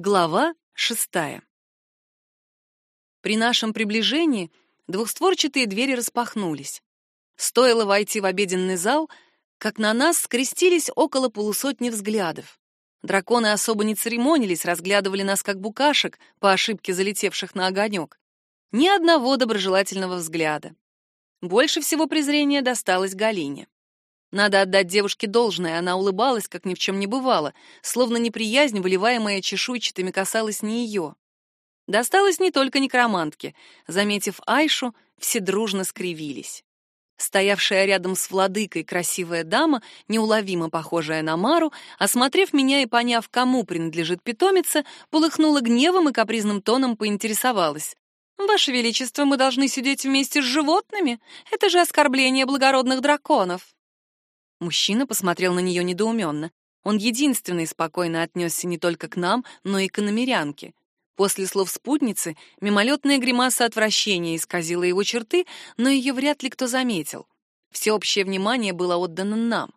Глава шестая. При нашем приближении двухстворчатые двери распахнулись. Стоило войти в обеденный зал, как на нас скрестились около полусотни взглядов. Драконы особо не церемонились, разглядывали нас как букашек, по ошибке залетевших на огонек. Ни одного доброжелательного взгляда. Больше всего презрения досталось Галине. Надо отдать девушке должное, она улыбалась, как ни в чем не бывало, словно неприязнь, выливаемая чешуйчатыми, касалась не ее. Досталось не только некромантке. Заметив Айшу, все дружно скривились. Стоявшая рядом с владыкой красивая дама, неуловимо похожая на Мару, осмотрев меня и поняв, кому принадлежит питомица, полыхнула гневом и капризным тоном поинтересовалась. «Ваше Величество, мы должны сидеть вместе с животными? Это же оскорбление благородных драконов!» Мужчина посмотрел на нее недоуменно. Он единственный спокойно отнесся не только к нам, но и к иномерянке. После слов спутницы мимолетная гримаса отвращения исказила его черты, но ее вряд ли кто заметил. Всеобщее внимание было отдано нам.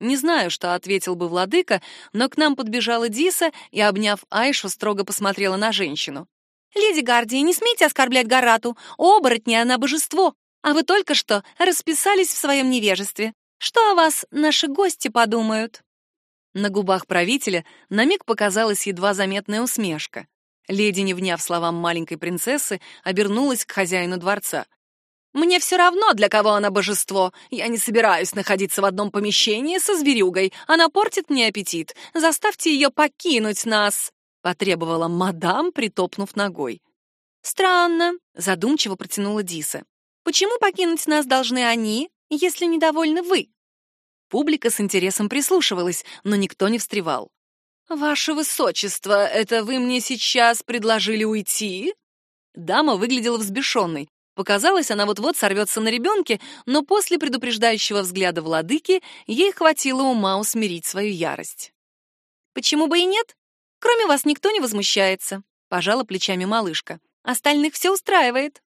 Не знаю, что ответил бы владыка, но к нам подбежала Диса и, обняв Айшу, строго посмотрела на женщину. «Леди Гардия, не смейте оскорблять Гарату. Оборотни она божество, а вы только что расписались в своем невежестве. Что о вас наши гости подумают?» На губах правителя на миг показалась едва заметная усмешка. Леди, не вняв словам маленькой принцессы, обернулась к хозяину дворца. «Мне все равно, для кого она божество. Я не собираюсь находиться в одном помещении со зверюгой. Она портит мне аппетит. Заставьте ее покинуть нас!» — потребовала мадам, притопнув ногой. «Странно», — задумчиво протянула Диса. «Почему покинуть нас должны они, если недовольны вы?» Публика с интересом прислушивалась, но никто не встревал. «Ваше высочество, это вы мне сейчас предложили уйти?» Дама выглядела взбешенной. Показалось, она вот-вот сорвется на ребенке, но после предупреждающего взгляда владыки ей хватило ума усмирить свою ярость. «Почему бы и нет? Кроме вас никто не возмущается», — пожала плечами малышка. «Остальных все устраивает».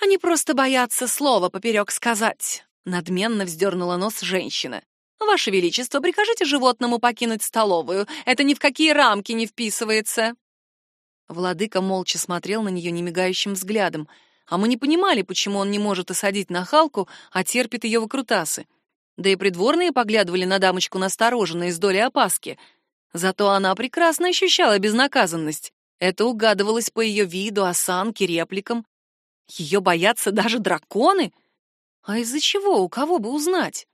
«Они просто боятся слова поперек сказать», Надменно вздернула нос женщина. «Ваше Величество, прикажите животному покинуть столовую. Это ни в какие рамки не вписывается». Владыка молча смотрел на нее немигающим взглядом, а мы не понимали, почему он не может осадить нахалку, а терпит ее выкрутасы. Да и придворные поглядывали на дамочку настороженно из доли опаски. Зато она прекрасно ощущала безнаказанность. Это угадывалось по ее виду, осанке, репликам. Ее боятся даже драконы — а из-за чего? У кого бы узнать?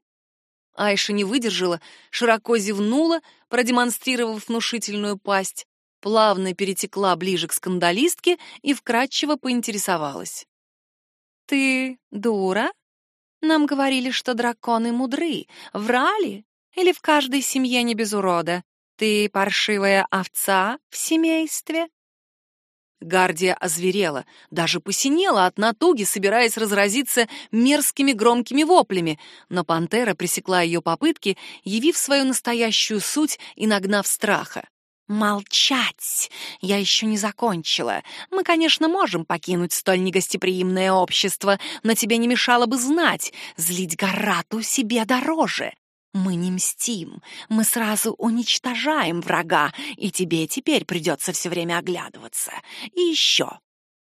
Айша не выдержала, широко зевнула, продемонстрировав внушительную пасть, плавно перетекла ближе к скандалистке и вкратчиво поинтересовалась. «Ты дура? Нам говорили, что драконы мудры. Врали? Или в каждой семье не без урода? Ты паршивая овца в семействе?» Гардия озверела, даже посинела от натуги, собираясь разразиться мерзкими громкими воплями, но пантера пресекла ее попытки, явив свою настоящую суть и нагнав страха. «Молчать! Я еще не закончила. Мы, конечно, можем покинуть столь негостеприимное общество, но тебе не мешало бы знать, злить Гарату себе дороже. Мы не мстим, мы сразу уничтожаем врага, и тебе теперь придется все время оглядываться. И еще.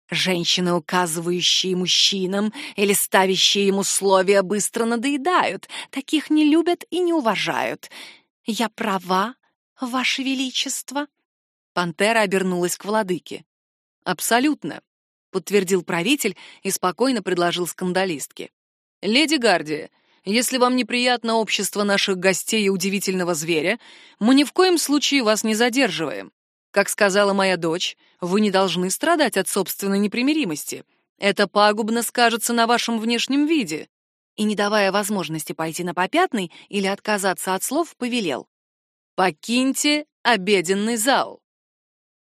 Женщины, указывающие мужчинам или ставящие им условия, быстро надоедают. Таких не любят и не уважают. Я права, Ваше Величество?» Пантера обернулась к владыке. «Абсолютно», — подтвердил правитель и спокойно предложил скандалистке. «Леди Гардия, если вам неприятно общество наших гостей и удивительного зверя, мы ни в коем случае вас не задерживаем. Как сказала моя дочь, вы не должны страдать от собственной непримиримости. Это пагубно скажется на вашем внешнем виде. И, не давая возможности пойти на попятный или отказаться от слов, повелел. «Покиньте обеденный зал».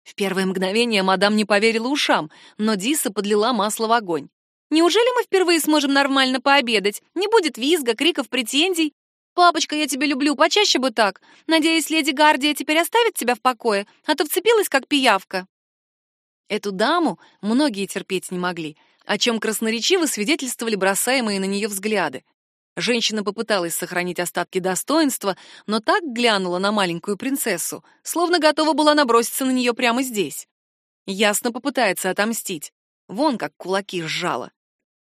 В первое мгновение мадам не поверила ушам, но Диса подлила масло в огонь. Неужели мы впервые сможем нормально пообедать? Не будет визга, криков, претензий? Папочка, я тебя люблю, почаще бы так. Надеюсь, леди Гардия теперь оставит тебя в покое, а то вцепилась, как пиявка. Эту даму многие терпеть не могли, о чем красноречиво свидетельствовали бросаемые на нее взгляды. Женщина попыталась сохранить остатки достоинства, но так глянула на маленькую принцессу, словно готова была наброситься на нее прямо здесь. Ясно попытается отомстить. Вон как кулаки сжала.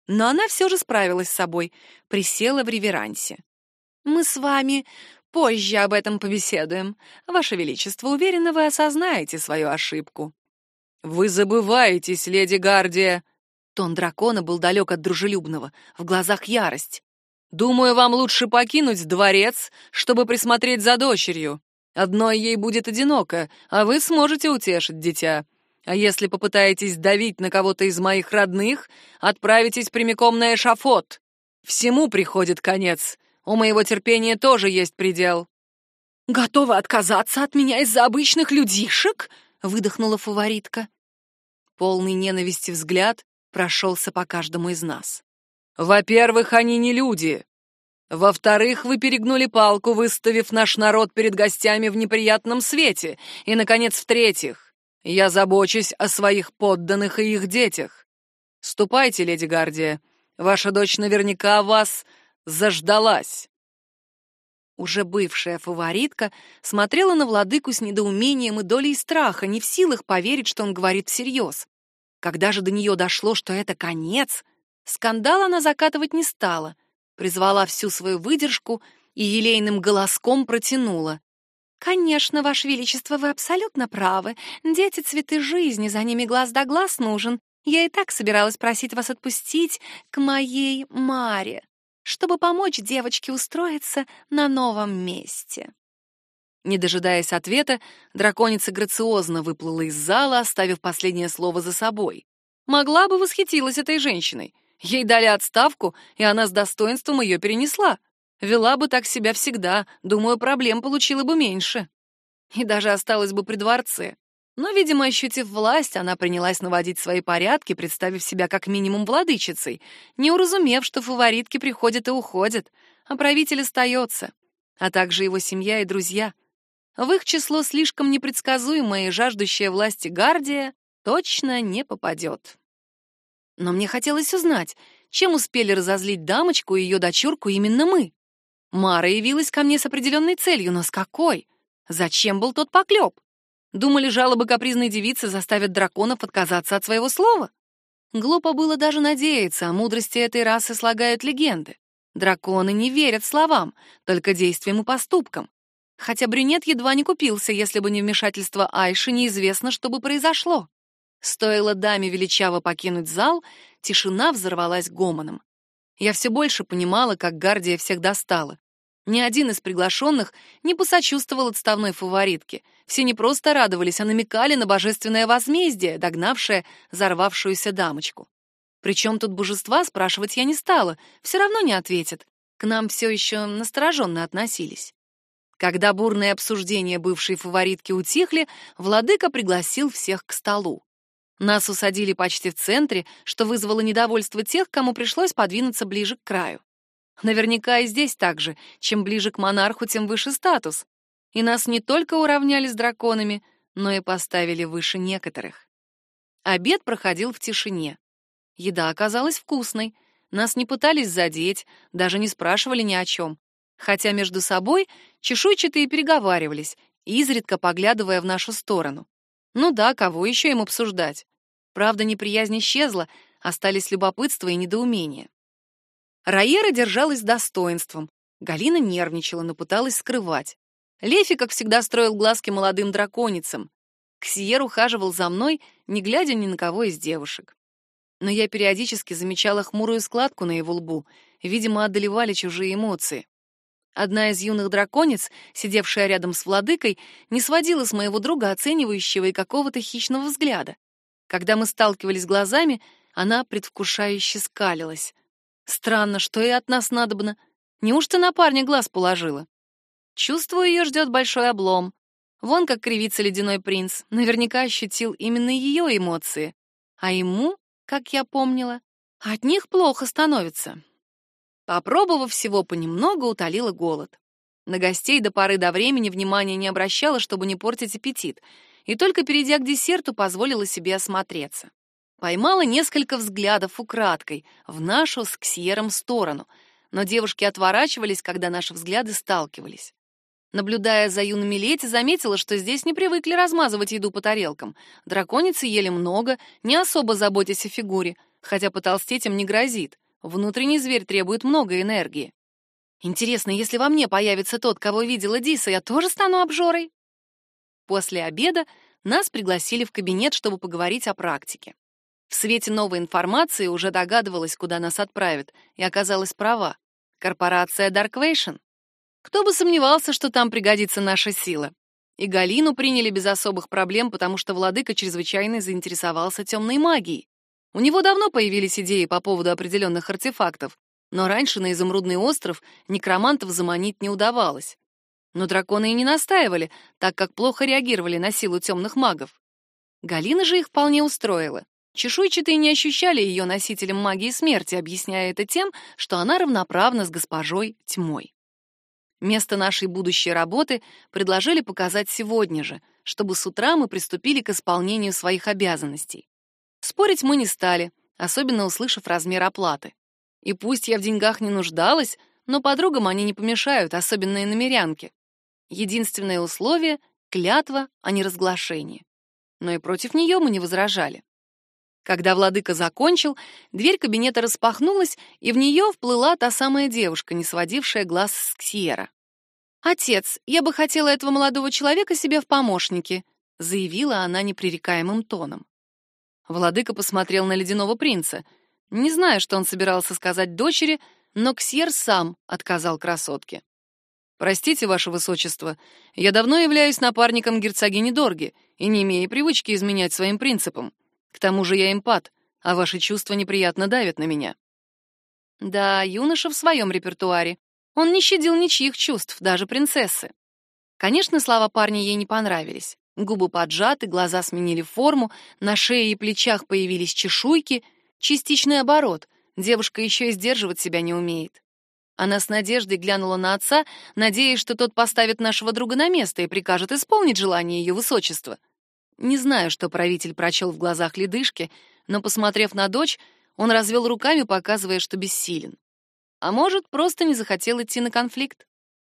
Но она все же справилась с собой, присела в реверансе. «Мы с вами позже об этом побеседуем. Ваше Величество, уверена, вы осознаете свою ошибку». «Вы забываетесь, леди Гардия!» Тон дракона был далек от дружелюбного, в глазах ярость. Думаю, вам лучше покинуть дворец, чтобы присмотреть за дочерью. Одной ей будет одиноко, а вы сможете утешить дитя. А если попытаетесь давить на кого-то из моих родных, отправитесь прямиком на эшафот. Всему приходит конец. У моего терпения тоже есть предел. Готова отказаться от меня из-за обычных людишек? выдохнула фаворитка. Полный ненависти взгляд прошелся по каждому из нас. Во-первых, они не люди. Во-вторых, вы перегнули палку, выставив наш народ перед гостями в неприятном свете. И, наконец, в-третьих, я забочусь о своих подданных и их детях. Ступайте, леди Гардия. Ваша дочь наверняка вас заждалась. Уже бывшая фаворитка смотрела на владыку с недоумением и долей страха, не в силах поверить, что он говорит всерьез. Когда же до нее дошло, что это конец, Скандал она закатывать не стала, призвала всю свою выдержку и елейным голоском протянула. «Конечно, Ваше Величество, вы абсолютно правы. Дети — цветы жизни, за ними глаз да глаз нужен. Я и так собиралась просить вас отпустить к моей Маре, чтобы помочь девочке устроиться на новом месте». Не дожидаясь ответа, драконица грациозно выплыла из зала, оставив последнее слово за собой. Могла бы восхитилась этой женщиной — Ей дали отставку, и она с достоинством ее перенесла. Вела бы так себя всегда, думаю, проблем получила бы меньше. И даже осталась бы при дворце. Но, видимо, ощутив власть, она принялась наводить свои порядки, представив себя как минимум владычицей, не уразумев, что фаворитки приходят и уходят, а правитель остается, а также его семья и друзья. В их число слишком непредсказуемая и жаждущая власти Гардия точно не попадет. Но мне хотелось узнать, чем успели разозлить дамочку и ее дочурку именно мы. Мара явилась ко мне с определенной целью, но с какой? Зачем был тот поклеп? Думали, жалобы капризной девицы заставят драконов отказаться от своего слова? Глупо было даже надеяться, о мудрости этой расы слагают легенды. Драконы не верят словам, только действиям и поступкам. Хотя брюнет едва не купился, если бы не вмешательство Айши, неизвестно, что бы произошло. Стоило даме величаво покинуть зал, тишина взорвалась гомоном. Я все больше понимала, как Гардия всех достала. Ни один из приглашенных не посочувствовал отставной фаворитке. Все не просто радовались, а намекали на божественное возмездие, догнавшее взорвавшуюся дамочку. Причем тут божества спрашивать я не стала, все равно не ответят. К нам все еще настороженно относились. Когда бурные обсуждения бывшей фаворитки утихли, владыка пригласил всех к столу. Нас усадили почти в центре, что вызвало недовольство тех, кому пришлось подвинуться ближе к краю. Наверняка и здесь так же, чем ближе к монарху, тем выше статус. И нас не только уравняли с драконами, но и поставили выше некоторых. Обед проходил в тишине. Еда оказалась вкусной. Нас не пытались задеть, даже не спрашивали ни о чем. Хотя между собой чешуйчатые переговаривались, изредка поглядывая в нашу сторону. Ну да, кого еще им обсуждать? Правда, неприязнь исчезла, остались любопытство и недоумение. Раера держалась достоинством. Галина нервничала, но пыталась скрывать. Лефи, как всегда, строил глазки молодым драконицам. Ксиер ухаживал за мной, не глядя ни на кого из девушек. Но я периодически замечала хмурую складку на его лбу, видимо, одолевали чужие эмоции. Одна из юных драконец, сидевшая рядом с владыкой, не сводила с моего друга оценивающего и какого-то хищного взгляда. Когда мы сталкивались глазами, она предвкушающе скалилась. Странно, что и от нас надобно. Неужто на парня глаз положила? Чувствую, ее ждет большой облом. Вон как кривится ледяной принц, наверняка ощутил именно ее эмоции. А ему, как я помнила, от них плохо становится. Попробовав всего понемногу, утолила голод. На гостей до поры до времени внимания не обращала, чтобы не портить аппетит, и только перейдя к десерту, позволила себе осмотреться. Поймала несколько взглядов украдкой в нашу с Ксьером сторону. но девушки отворачивались, когда наши взгляды сталкивались. Наблюдая за юными лети, заметила, что здесь не привыкли размазывать еду по тарелкам. Драконицы ели много, не особо заботясь о фигуре, хотя потолстеть им не грозит. Внутренний зверь требует много энергии. Интересно, если во мне появится тот, кого видела Диса, я тоже стану обжорой? После обеда нас пригласили в кабинет, чтобы поговорить о практике. В свете новой информации уже догадывалась, куда нас отправят, и оказалась права. Корпорация Darkvation. Кто бы сомневался, что там пригодится наша сила. И Галину приняли без особых проблем, потому что владыка чрезвычайно заинтересовался темной магией. У него давно появились идеи по поводу определенных артефактов, но раньше на Изумрудный остров некромантов заманить не удавалось. Но драконы и не настаивали, так как плохо реагировали на силу темных магов. Галина же их вполне устроила. Чешуйчатые не ощущали ее носителем магии смерти, объясняя это тем, что она равноправна с госпожой тьмой. Место нашей будущей работы предложили показать сегодня же, чтобы с утра мы приступили к исполнению своих обязанностей. Спорить мы не стали, особенно услышав размер оплаты. И пусть я в деньгах не нуждалась, но подругам они не помешают, особенно и намерянке. Единственное условие — клятва о неразглашении. Но и против нее мы не возражали. Когда владыка закончил, дверь кабинета распахнулась, и в нее вплыла та самая девушка, не сводившая глаз с Ксьера. «Отец, я бы хотела этого молодого человека себе в помощники», заявила она непререкаемым тоном. Владыка посмотрел на ледяного принца. Не знаю, что он собирался сказать дочери, но Ксьер сам отказал красотке. «Простите, ваше высочество, я давно являюсь напарником герцогини Дорги и не имею привычки изменять своим принципам. К тому же я эмпат, а ваши чувства неприятно давят на меня». Да, юноша в своем репертуаре. Он не щадил ничьих чувств, даже принцессы. Конечно, слова парня ей не понравились. Губы поджаты, глаза сменили форму, на шее и плечах появились чешуйки, частичный оборот. Девушка еще и сдерживать себя не умеет. Она с надеждой глянула на отца, надеясь, что тот поставит нашего друга на место и прикажет исполнить желание ее высочества. Не знаю, что правитель прочел в глазах ледышки, но, посмотрев на дочь, он развел руками, показывая, что бессилен. А может, просто не захотел идти на конфликт.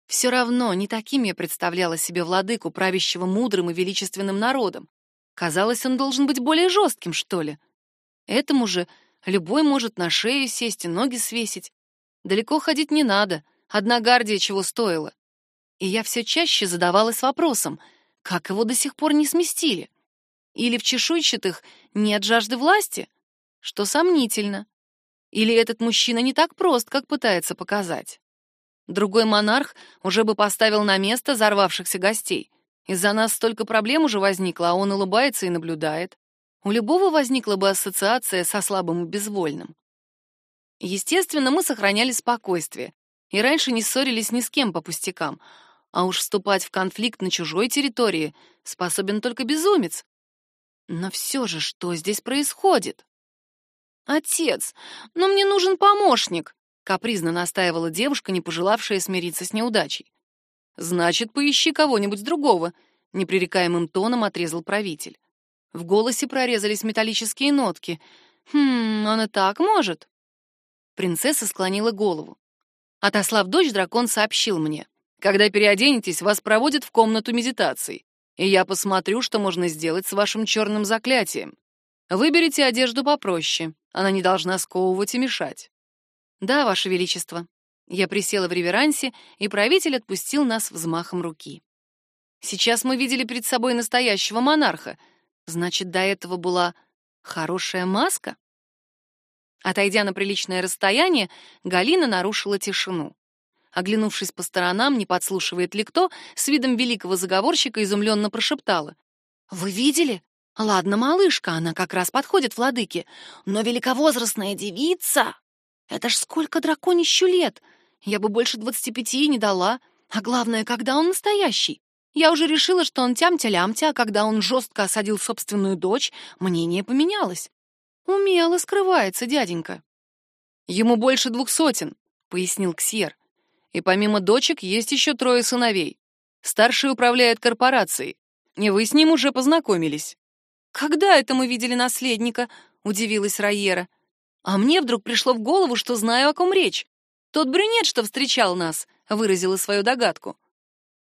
Все равно не таким я представляла себе владыку, правящего мудрым и величественным народом. Казалось, он должен быть более жестким, что ли. Этому же любой может на шею сесть и ноги свесить. Далеко ходить не надо, одна гардия чего стоила. И я все чаще задавалась вопросом, как его до сих пор не сместили? Или в чешуйчатых нет жажды власти? Что сомнительно. Или этот мужчина не так прост, как пытается показать? Другой монарх уже бы поставил на место взорвавшихся гостей. Из-за нас столько проблем уже возникло, а он улыбается и наблюдает. У любого возникла бы ассоциация со слабым и безвольным. Естественно, мы сохраняли спокойствие и раньше не ссорились ни с кем по пустякам, а уж вступать в конфликт на чужой территории способен только безумец. Но все же, что здесь происходит? Отец, но мне нужен помощник, капризно настаивала девушка, не пожелавшая смириться с неудачей. Значит, поищи кого-нибудь другого, непререкаемым тоном отрезал правитель. В голосе прорезались металлические нотки. Хм, он и так может. Принцесса склонила голову. Отослав дочь, дракон сообщил мне. «Когда переоденетесь, вас проводят в комнату медитации, и я посмотрю, что можно сделать с вашим черным заклятием. Выберите одежду попроще, она не должна сковывать и мешать». «Да, ваше величество». Я присела в реверансе, и правитель отпустил нас взмахом руки. Сейчас мы видели перед собой настоящего монарха. Значит, до этого была хорошая маска? Отойдя на приличное расстояние, Галина нарушила тишину. Оглянувшись по сторонам, не подслушивает ли кто, с видом великого заговорщика изумленно прошептала. «Вы видели? Ладно, малышка, она как раз подходит владыке. Но великовозрастная девица! Это ж сколько драконищу лет! Я бы больше двадцати пяти не дала. А главное, когда он настоящий. Я уже решила, что он тямтя-лямтя, а когда он жестко осадил собственную дочь, мнение поменялось. Умело скрывается дяденька. Ему больше двух сотен, пояснил Ксьер. И помимо дочек есть еще трое сыновей. Старший управляет корпорацией. И вы с ним уже познакомились. Когда это мы видели наследника? удивилась Райера. А мне вдруг пришло в голову, что знаю, о ком речь. Тот брюнет, что встречал нас, выразила свою догадку.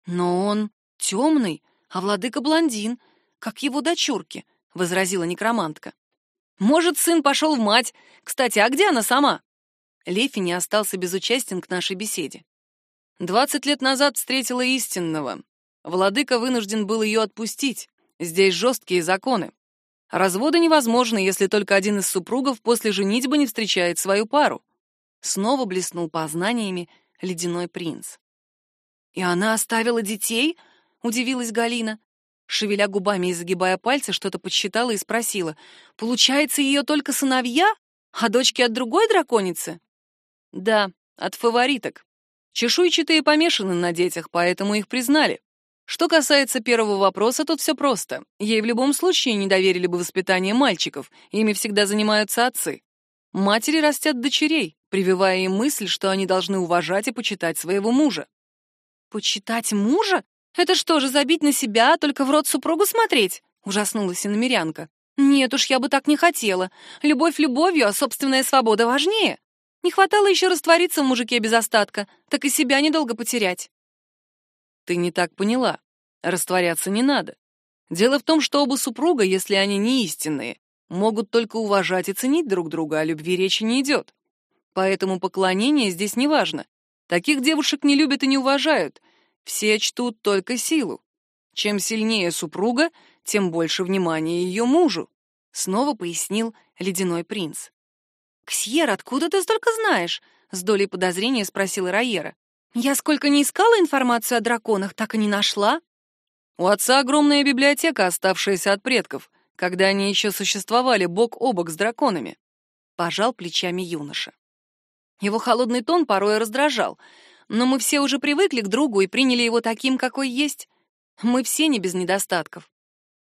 Но он темный, а владыка блондин, как его дочурки, возразила некромантка. Может, сын пошел в мать. Кстати, а где она сама? Лефи не остался безучастен к нашей беседе. Двадцать лет назад встретила истинного. Владыка вынужден был ее отпустить. Здесь жесткие законы. Разводы невозможны, если только один из супругов после женитьбы не встречает свою пару. Снова блеснул познаниями ледяной принц. «И она оставила детей?» — удивилась Галина. Шевеля губами и загибая пальцы, что-то подсчитала и спросила. «Получается, ее только сыновья, а дочки от другой драконицы?» «Да, от фавориток. Чешуйчатые помешаны на детях, поэтому их признали. Что касается первого вопроса, тут все просто. Ей в любом случае не доверили бы воспитание мальчиков, ими всегда занимаются отцы. Матери растят дочерей, прививая им мысль, что они должны уважать и почитать своего мужа. «Почитать мужа? Это что же, забить на себя, только в рот супругу смотреть?» — ужаснулась иномерянка. «Нет уж, я бы так не хотела. Любовь любовью, а собственная свобода важнее. Не хватало еще раствориться в мужике без остатка, так и себя недолго потерять». Ты не так поняла. Растворяться не надо. Дело в том, что оба супруга, если они не истинные, могут только уважать и ценить друг друга, а любви речи не идет. Поэтому поклонение здесь не важно. Таких девушек не любят и не уважают. Все чтут только силу. Чем сильнее супруга, тем больше внимания ее мужу, снова пояснил ледяной принц. «Ксьер, откуда ты столько знаешь?» — с долей подозрения спросила Райера. Я сколько не искала информацию о драконах, так и не нашла. У отца огромная библиотека, оставшаяся от предков, когда они еще существовали бок о бок с драконами. Пожал плечами юноша. Его холодный тон порой раздражал, но мы все уже привыкли к другу и приняли его таким, какой есть. Мы все не без недостатков.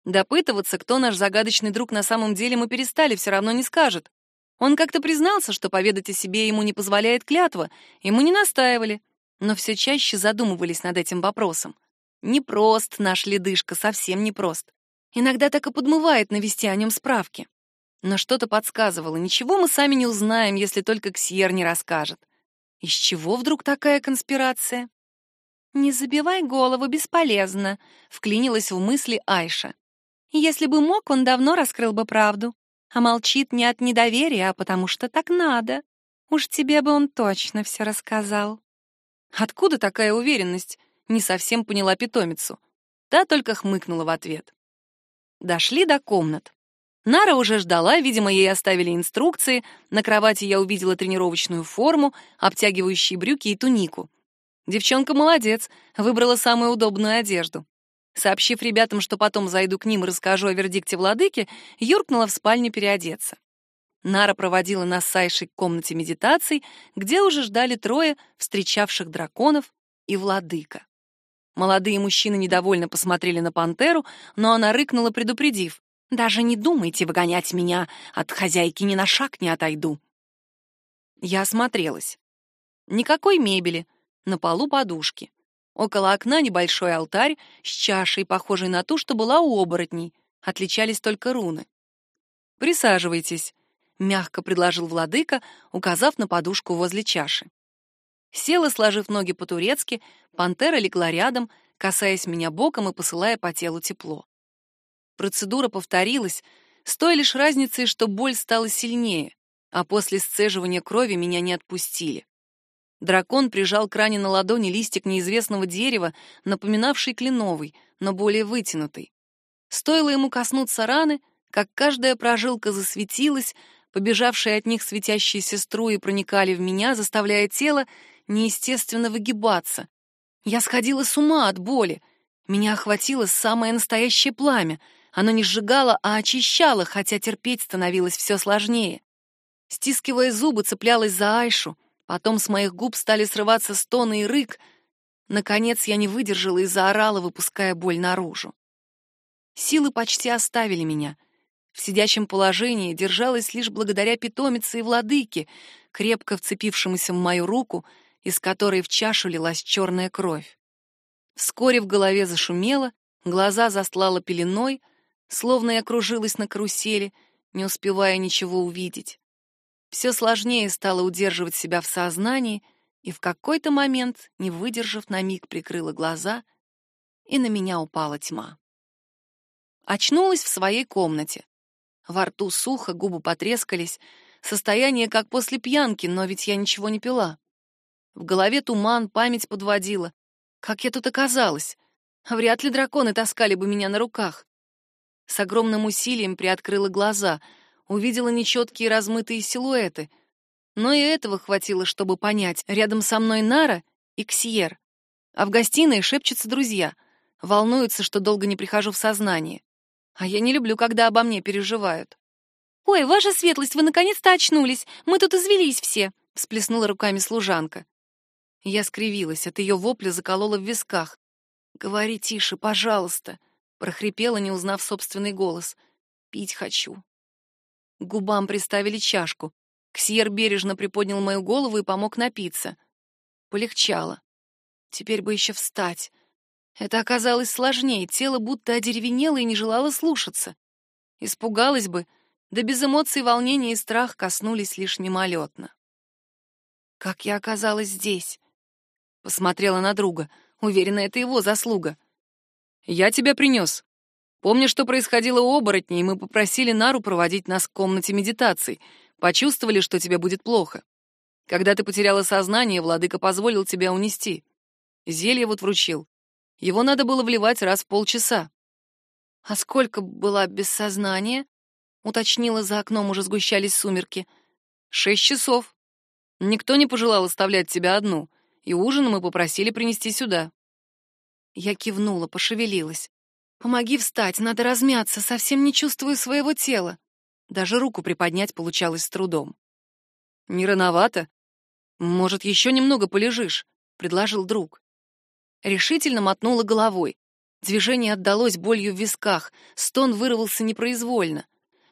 Допытываться, кто наш загадочный друг на самом деле, мы перестали, все равно не скажет. Он как-то признался, что поведать о себе ему не позволяет клятва, и мы не настаивали но все чаще задумывались над этим вопросом. Непрост наш ледышка, совсем непрост. Иногда так и подмывает навести о нем справки. Но что-то подсказывало, ничего мы сами не узнаем, если только Ксьер не расскажет. Из чего вдруг такая конспирация? «Не забивай голову, бесполезно», — вклинилась в мысли Айша. «Если бы мог, он давно раскрыл бы правду, а молчит не от недоверия, а потому что так надо. Уж тебе бы он точно все рассказал». Откуда такая уверенность? Не совсем поняла питомицу. Та только хмыкнула в ответ. Дошли до комнат. Нара уже ждала, видимо, ей оставили инструкции. На кровати я увидела тренировочную форму, обтягивающие брюки и тунику. Девчонка молодец, выбрала самую удобную одежду. Сообщив ребятам, что потом зайду к ним и расскажу о вердикте владыки, юркнула в спальню переодеться. Нара проводила нас с Айшей к комнате медитаций, где уже ждали трое встречавших драконов и владыка. Молодые мужчины недовольно посмотрели на пантеру, но она рыкнула, предупредив. «Даже не думайте выгонять меня, от хозяйки ни на шаг не отойду». Я осмотрелась. Никакой мебели, на полу подушки. Около окна небольшой алтарь с чашей, похожей на ту, что была у оборотней. Отличались только руны. «Присаживайтесь», — мягко предложил владыка, указав на подушку возле чаши. Села, сложив ноги по-турецки, пантера легла рядом, касаясь меня боком и посылая по телу тепло. Процедура повторилась, с той лишь разницей, что боль стала сильнее, а после сцеживания крови меня не отпустили. Дракон прижал к ране на ладони листик неизвестного дерева, напоминавший кленовый, но более вытянутый. Стоило ему коснуться раны, как каждая прожилка засветилась, Побежавшие от них светящиеся струи проникали в меня, заставляя тело неестественно выгибаться. Я сходила с ума от боли. Меня охватило самое настоящее пламя. Оно не сжигало, а очищало, хотя терпеть становилось все сложнее. Стискивая зубы, цеплялась за Айшу. Потом с моих губ стали срываться стоны и рык. Наконец я не выдержала и заорала, выпуская боль наружу. Силы почти оставили меня — в сидящем положении держалась лишь благодаря питомице и владыке, крепко вцепившемуся в мою руку, из которой в чашу лилась черная кровь. Вскоре в голове зашумело, глаза застлала пеленой, словно я кружилась на карусели, не успевая ничего увидеть. Все сложнее стало удерживать себя в сознании, и в какой-то момент, не выдержав на миг, прикрыла глаза, и на меня упала тьма. Очнулась в своей комнате. Во рту сухо, губы потрескались, состояние как после пьянки, но ведь я ничего не пила. В голове туман, память подводила. Как я тут оказалась? Вряд ли драконы таскали бы меня на руках. С огромным усилием приоткрыла глаза, увидела нечеткие размытые силуэты. Но и этого хватило, чтобы понять. Рядом со мной Нара и Ксьер. А в гостиной шепчутся друзья. Волнуются, что долго не прихожу в сознание. А я не люблю, когда обо мне переживают. «Ой, ваша светлость, вы наконец-то очнулись! Мы тут извелись все!» — всплеснула руками служанка. Я скривилась, от ее вопля заколола в висках. «Говори тише, пожалуйста», — прохрипела, не узнав собственный голос. «Пить хочу». Губам приставили чашку. Ксьер бережно приподнял мою голову и помог напиться. Полегчало. Теперь бы еще встать. Это оказалось сложнее, тело будто одеревенело и не желало слушаться. Испугалась бы, да без эмоций волнения и страх коснулись лишь мимолетно. Как я оказалась здесь? Посмотрела на друга. Уверена, это его заслуга. «Я тебя принес. Помнишь, что происходило у оборотней, мы попросили Нару проводить нас к комнате медитаций. Почувствовали, что тебе будет плохо. Когда ты потеряла сознание, владыка позволил тебя унести. Зелье вот вручил. Его надо было вливать раз в полчаса». «А сколько была без сознания?» — уточнила за окном, уже сгущались сумерки. «Шесть часов. Никто не пожелал оставлять тебя одну и ужин мы попросили принести сюда. Я кивнула, пошевелилась. Помоги встать, надо размяться, совсем не чувствую своего тела. Даже руку приподнять получалось с трудом. Не рановато? Может, еще немного полежишь, предложил друг. Решительно мотнула головой. Движение отдалось болью в висках, стон вырвался непроизвольно.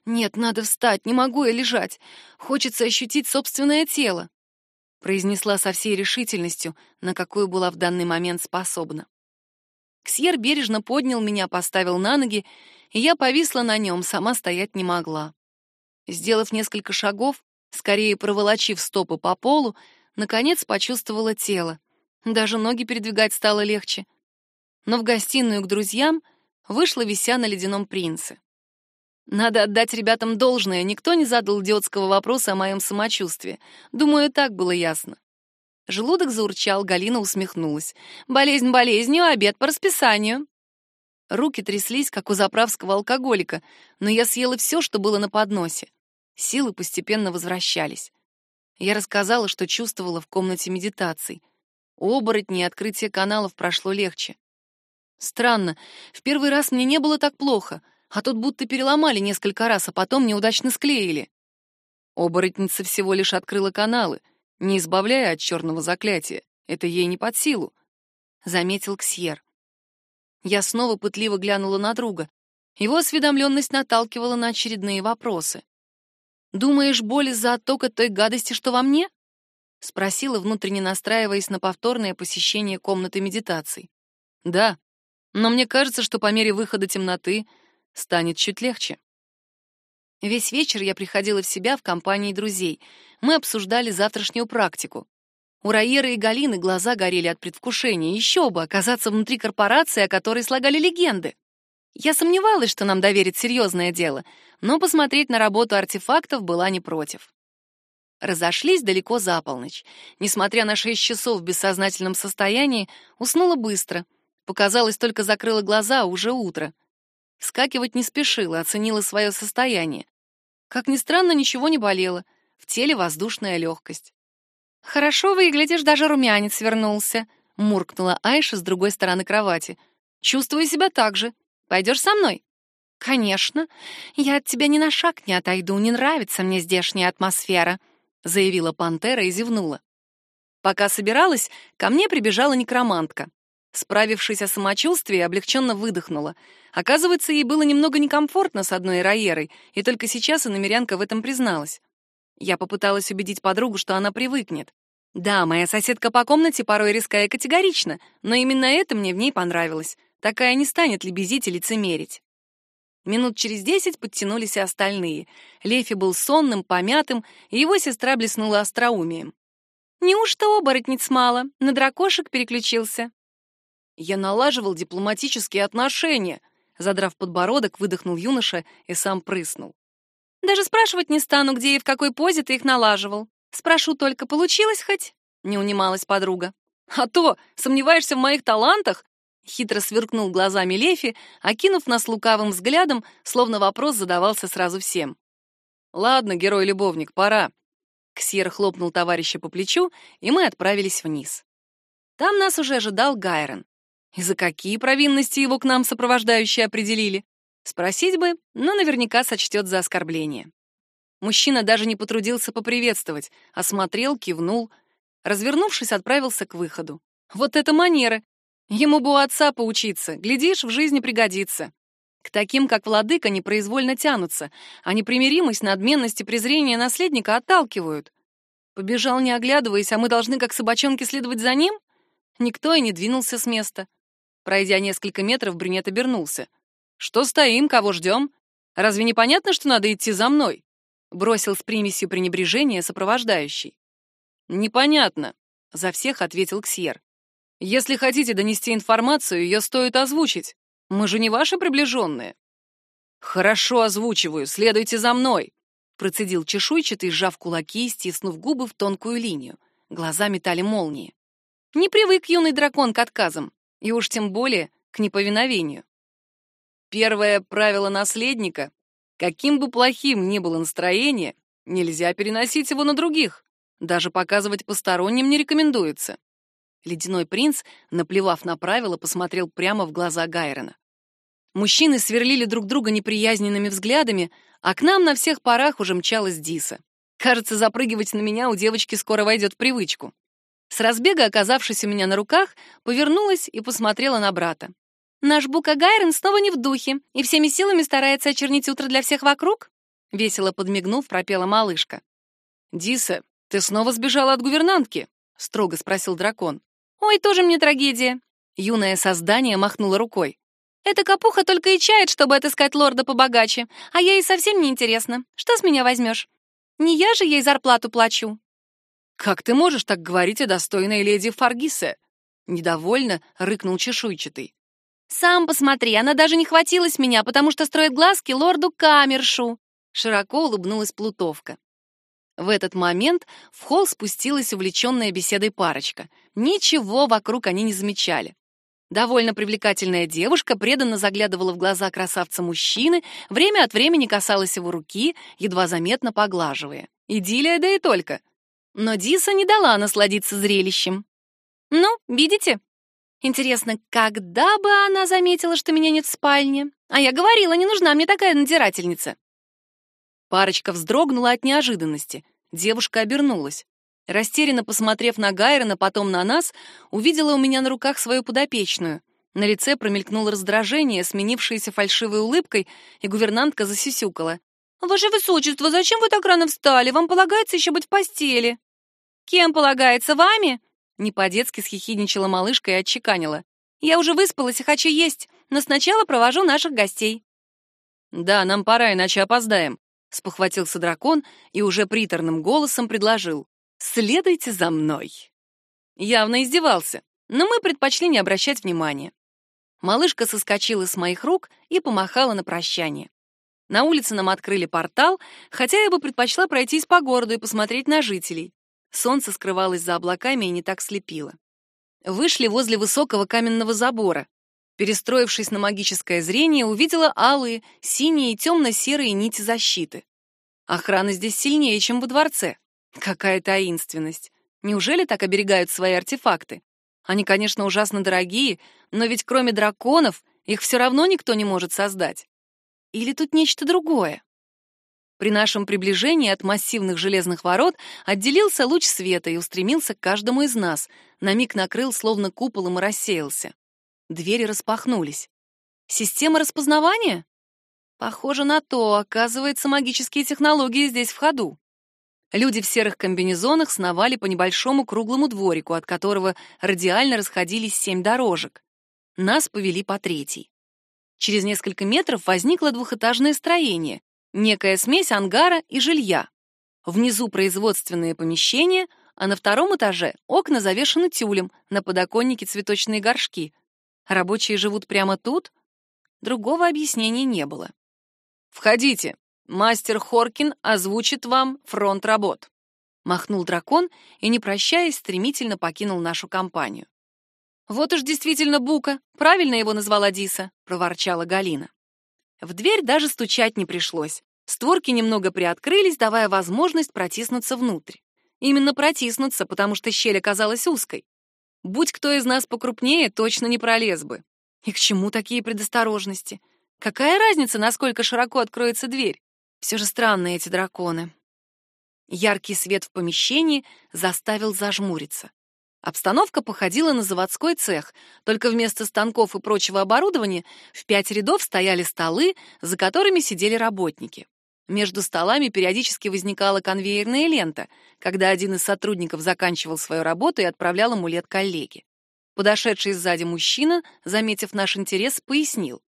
Нет, надо встать, не могу я лежать. Хочется ощутить собственное тело произнесла со всей решительностью, на какую была в данный момент способна. Ксьер бережно поднял меня, поставил на ноги, и я повисла на нем, сама стоять не могла. Сделав несколько шагов, скорее проволочив стопы по полу, наконец почувствовала тело. Даже ноги передвигать стало легче. Но в гостиную к друзьям вышла, вися на ледяном принце. Надо отдать ребятам должное, никто не задал идиотского вопроса о моем самочувствии. Думаю, так было ясно. Желудок заурчал, Галина усмехнулась. «Болезнь болезнью, обед по расписанию». Руки тряслись, как у заправского алкоголика, но я съела все, что было на подносе. Силы постепенно возвращались. Я рассказала, что чувствовала в комнате медитаций. Оборотни и открытие каналов прошло легче. Странно, в первый раз мне не было так плохо — а тут будто переломали несколько раз, а потом неудачно склеили. Оборотница всего лишь открыла каналы, не избавляя от черного заклятия. Это ей не под силу, — заметил Ксьер. Я снова пытливо глянула на друга. Его осведомленность наталкивала на очередные вопросы. «Думаешь, боль из-за оттока той гадости, что во мне?» — спросила, внутренне настраиваясь на повторное посещение комнаты медитаций. «Да, но мне кажется, что по мере выхода темноты станет чуть легче. Весь вечер я приходила в себя в компании друзей. Мы обсуждали завтрашнюю практику. У Раеры и Галины глаза горели от предвкушения. Еще бы оказаться внутри корпорации, о которой слагали легенды. Я сомневалась, что нам доверят серьезное дело, но посмотреть на работу артефактов была не против. Разошлись далеко за полночь. Несмотря на шесть часов в бессознательном состоянии, уснула быстро. Показалось, только закрыла глаза, а уже утро — Вскакивать не спешила, оценила свое состояние. Как ни странно, ничего не болело. В теле воздушная легкость. «Хорошо выглядишь, даже румянец вернулся», — муркнула Айша с другой стороны кровати. «Чувствую себя так же. Пойдешь со мной?» «Конечно. Я от тебя ни на шаг не отойду, не нравится мне здешняя атмосфера», — заявила пантера и зевнула. Пока собиралась, ко мне прибежала некромантка. Справившись о самочувствии, облегченно выдохнула. Оказывается, ей было немного некомфортно с одной Раерой, и только сейчас иномерянка в этом призналась. Я попыталась убедить подругу, что она привыкнет. Да, моя соседка по комнате порой резкая и категорична, но именно это мне в ней понравилось. Такая не станет лебезить и лицемерить. Минут через десять подтянулись и остальные. Лефи был сонным, помятым, и его сестра блеснула остроумием. Неужто оборотниц мало? На дракошек переключился. Я налаживал дипломатические отношения. Задрав подбородок, выдохнул юноша и сам прыснул. Даже спрашивать не стану, где и в какой позе ты их налаживал. Спрошу только, получилось хоть? Не унималась подруга. А то, сомневаешься в моих талантах? Хитро сверкнул глазами Лефи, окинув нас лукавым взглядом, словно вопрос задавался сразу всем. Ладно, герой-любовник, пора. Ксьер хлопнул товарища по плечу, и мы отправились вниз. Там нас уже ожидал Гайрон. И за какие провинности его к нам сопровождающие определили? Спросить бы, но наверняка сочтет за оскорбление. Мужчина даже не потрудился поприветствовать, осмотрел, кивнул. Развернувшись, отправился к выходу. Вот это манера! Ему бы у отца поучиться, глядишь, в жизни пригодится. К таким, как владыка, непроизвольно тянутся, а непримиримость, надменность и презрение наследника отталкивают. Побежал, не оглядываясь, а мы должны, как собачонки, следовать за ним? Никто и не двинулся с места. Пройдя несколько метров, брюнет обернулся. «Что стоим, кого ждем? Разве не понятно, что надо идти за мной?» Бросил с примесью пренебрежения сопровождающий. «Непонятно», — за всех ответил Ксьер. «Если хотите донести информацию, ее стоит озвучить. Мы же не ваши приближенные». «Хорошо озвучиваю, следуйте за мной», — процедил чешуйчатый, сжав кулаки и стиснув губы в тонкую линию. Глаза метали молнии. Не привык юный дракон к отказам, и уж тем более к неповиновению. Первое правило наследника — каким бы плохим ни было настроение, нельзя переносить его на других, даже показывать посторонним не рекомендуется. Ледяной принц, наплевав на правила, посмотрел прямо в глаза Гайрона. Мужчины сверлили друг друга неприязненными взглядами, а к нам на всех парах уже мчалась Диса. Кажется, запрыгивать на меня у девочки скоро войдет в привычку. С разбега, оказавшись у меня на руках, повернулась и посмотрела на брата. «Наш Бука Гайрон снова не в духе и всеми силами старается очернить утро для всех вокруг?» Весело подмигнув, пропела малышка. «Диса, ты снова сбежала от гувернантки?» — строго спросил дракон. «Ой, тоже мне трагедия!» Юное создание махнуло рукой. «Эта капуха только и чает, чтобы отыскать лорда побогаче, а ей совсем не интересно. Что с меня возьмешь? Не я же ей зарплату плачу». «Как ты можешь так говорить о достойной леди Фаргисе?» Недовольно рыкнул чешуйчатый. «Сам посмотри, она даже не хватилась меня, потому что строит глазки лорду Камершу!» Широко улыбнулась Плутовка. В этот момент в холл спустилась увлеченная беседой парочка. Ничего вокруг они не замечали. Довольно привлекательная девушка преданно заглядывала в глаза красавца мужчины, время от времени касалась его руки, едва заметно поглаживая. Идиллия, да и только — но Диса не дала насладиться зрелищем. «Ну, видите? Интересно, когда бы она заметила, что меня нет в спальне? А я говорила, не нужна мне такая надзирательница». Парочка вздрогнула от неожиданности. Девушка обернулась. Растерянно посмотрев на Гайрона, потом на нас, увидела у меня на руках свою подопечную. На лице промелькнуло раздражение, сменившееся фальшивой улыбкой, и гувернантка засюсюкала. «Ваше высочество, зачем вы так рано встали? Вам полагается еще быть в постели». «Кем полагается, вами?» Не по-детски схихидничала малышка и отчеканила. «Я уже выспалась и хочу есть, но сначала провожу наших гостей». «Да, нам пора, иначе опоздаем», — спохватился дракон и уже приторным голосом предложил. «Следуйте за мной». Явно издевался, но мы предпочли не обращать внимания. Малышка соскочила с моих рук и помахала на прощание. На улице нам открыли портал, хотя я бы предпочла пройтись по городу и посмотреть на жителей. Солнце скрывалось за облаками и не так слепило. Вышли возле высокого каменного забора. Перестроившись на магическое зрение, увидела алые, синие и темно-серые нити защиты. Охрана здесь сильнее, чем во дворце. Какая таинственность. Неужели так оберегают свои артефакты? Они, конечно, ужасно дорогие, но ведь кроме драконов их все равно никто не может создать. Или тут нечто другое? При нашем приближении от массивных железных ворот отделился луч света и устремился к каждому из нас, на миг накрыл словно куполом и рассеялся. Двери распахнулись. Система распознавания? Похоже на то, оказывается, магические технологии здесь в ходу. Люди в серых комбинезонах сновали по небольшому круглому дворику, от которого радиально расходились семь дорожек. Нас повели по третьей. Через несколько метров возникло двухэтажное строение, некая смесь ангара и жилья. Внизу производственные помещения, а на втором этаже окна завешаны тюлем, на подоконнике цветочные горшки. Рабочие живут прямо тут? Другого объяснения не было. «Входите, мастер Хоркин озвучит вам фронт работ», махнул дракон и, не прощаясь, стремительно покинул нашу компанию. «Вот уж действительно Бука, правильно его назвала Диса», — проворчала Галина. В дверь даже стучать не пришлось. Створки немного приоткрылись, давая возможность протиснуться внутрь. Именно протиснуться, потому что щель оказалась узкой. Будь кто из нас покрупнее, точно не пролез бы. И к чему такие предосторожности? Какая разница, насколько широко откроется дверь? Все же странные эти драконы. Яркий свет в помещении заставил зажмуриться. Обстановка походила на заводской цех, только вместо станков и прочего оборудования в пять рядов стояли столы, за которыми сидели работники. Между столами периодически возникала конвейерная лента, когда один из сотрудников заканчивал свою работу и отправлял амулет коллеге. Подошедший сзади мужчина, заметив наш интерес, пояснил.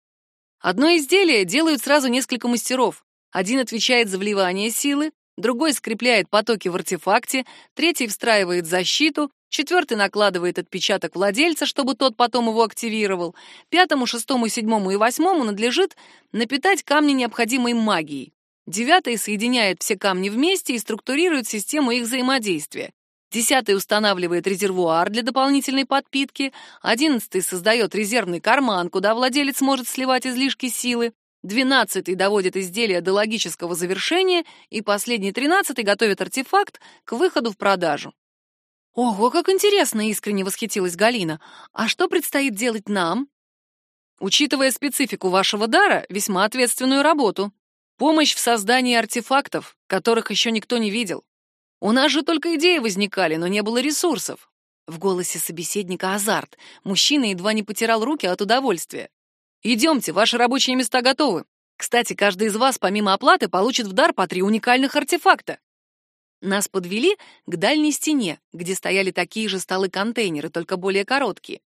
Одно изделие делают сразу несколько мастеров. Один отвечает за вливание силы, другой скрепляет потоки в артефакте, третий встраивает защиту, четвертый накладывает отпечаток владельца, чтобы тот потом его активировал, пятому, шестому, седьмому и восьмому надлежит напитать камни необходимой магией. Девятый соединяет все камни вместе и структурирует систему их взаимодействия. Десятый устанавливает резервуар для дополнительной подпитки, одиннадцатый создает резервный карман, куда владелец может сливать излишки силы, двенадцатый доводит изделие до логического завершения, и последний, тринадцатый, готовит артефакт к выходу в продажу. «Ого, как интересно!» — искренне восхитилась Галина. «А что предстоит делать нам?» «Учитывая специфику вашего дара, весьма ответственную работу. Помощь в создании артефактов, которых еще никто не видел. У нас же только идеи возникали, но не было ресурсов. В голосе собеседника азарт. Мужчина едва не потирал руки от удовольствия. Идемте, ваши рабочие места готовы. Кстати, каждый из вас помимо оплаты получит в дар по три уникальных артефакта. Нас подвели к дальней стене, где стояли такие же столы-контейнеры, только более короткие.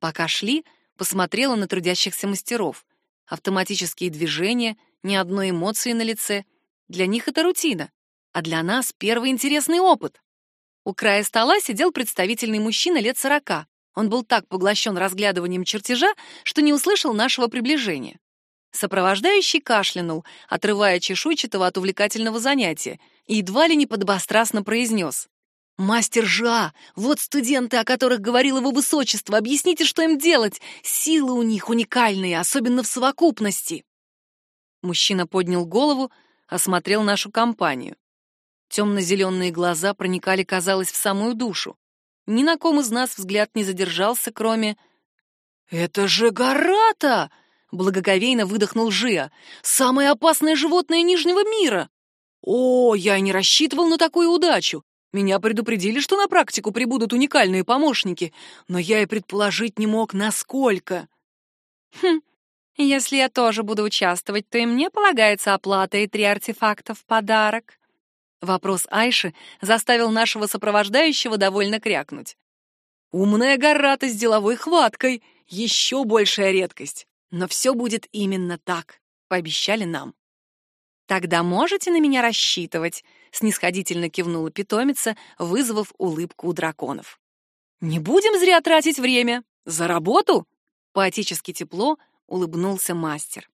Пока шли, посмотрела на трудящихся мастеров. Автоматические движения, ни одной эмоции на лице. Для них это рутина а для нас первый интересный опыт. У края стола сидел представительный мужчина лет сорока. Он был так поглощен разглядыванием чертежа, что не услышал нашего приближения. Сопровождающий кашлянул, отрывая чешуйчатого от увлекательного занятия, и едва ли не подобострастно произнес. «Мастер Жа! Вот студенты, о которых говорил его высочество! Объясните, что им делать! Силы у них уникальные, особенно в совокупности!» Мужчина поднял голову, осмотрел нашу компанию. Темно-зеленые глаза проникали, казалось, в самую душу. Ни на ком из нас взгляд не задержался, кроме... «Это же Гарата!» — благоговейно выдохнул Жиа. «Самое опасное животное Нижнего мира!» «О, я и не рассчитывал на такую удачу. Меня предупредили, что на практику прибудут уникальные помощники, но я и предположить не мог, насколько». «Хм, если я тоже буду участвовать, то и мне полагается оплата и три артефакта в подарок», Вопрос Айши заставил нашего сопровождающего довольно крякнуть. «Умная Гарата с деловой хваткой! Еще большая редкость! Но все будет именно так», — пообещали нам. «Тогда можете на меня рассчитывать», — снисходительно кивнула питомица, вызвав улыбку у драконов. «Не будем зря тратить время! За работу!» Поотечески тепло улыбнулся мастер.